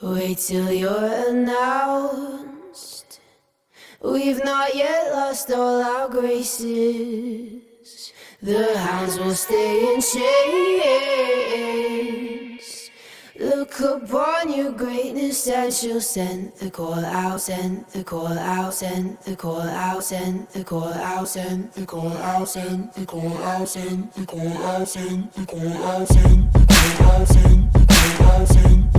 Wait till you're announced. We've not yet lost all our graces. The hounds will stay in chains. Look upon your greatness and she'll send the call out, send the call out, send the call out, send the call out, send the call out, send the call out, send the call out, send the call out, send the call out, send the call out, send the call out,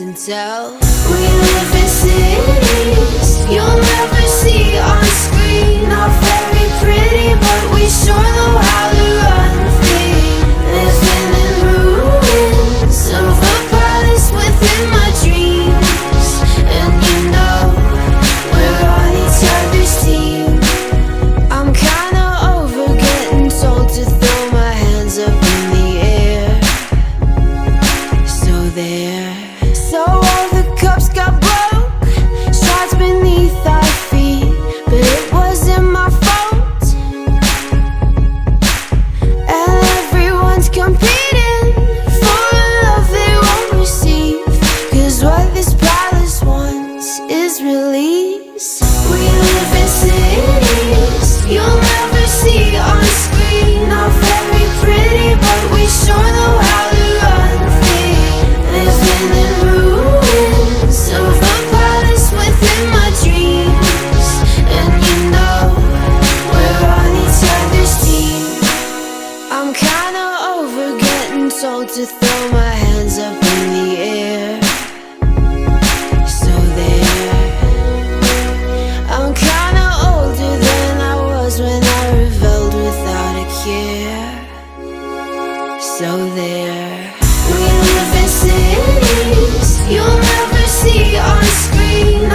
until we live in sin. I'm kinda over getting told to throw my hands up in the air. So there. I'm kinda older than I was when I rebelled without a care. So there. We live in cities you'll never see on screen.